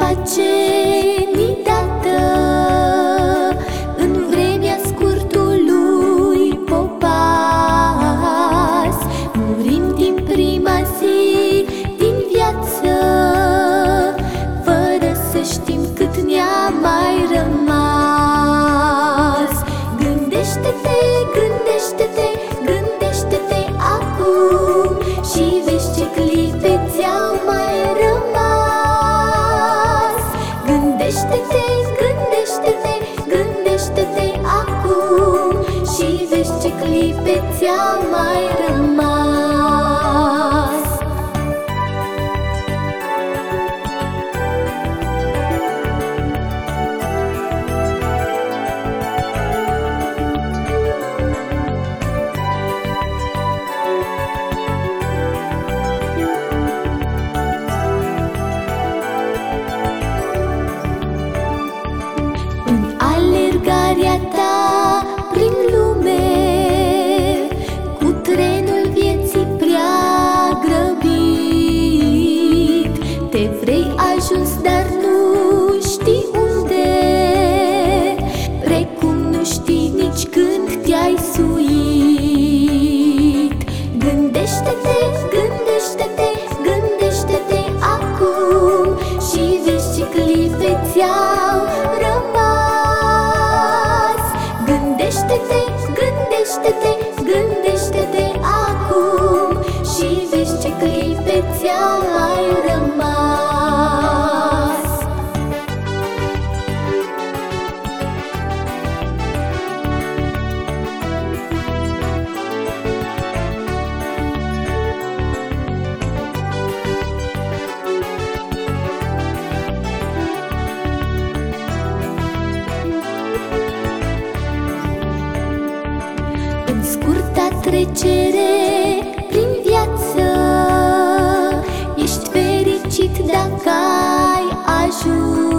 pace niciodată. În vremea scurtului popas Murim din prima zi din viață. Fără să știm cât ne-a mai rămas. Gândește-te, gândește-te Geçti değil ți-ai rămas? Trecere 就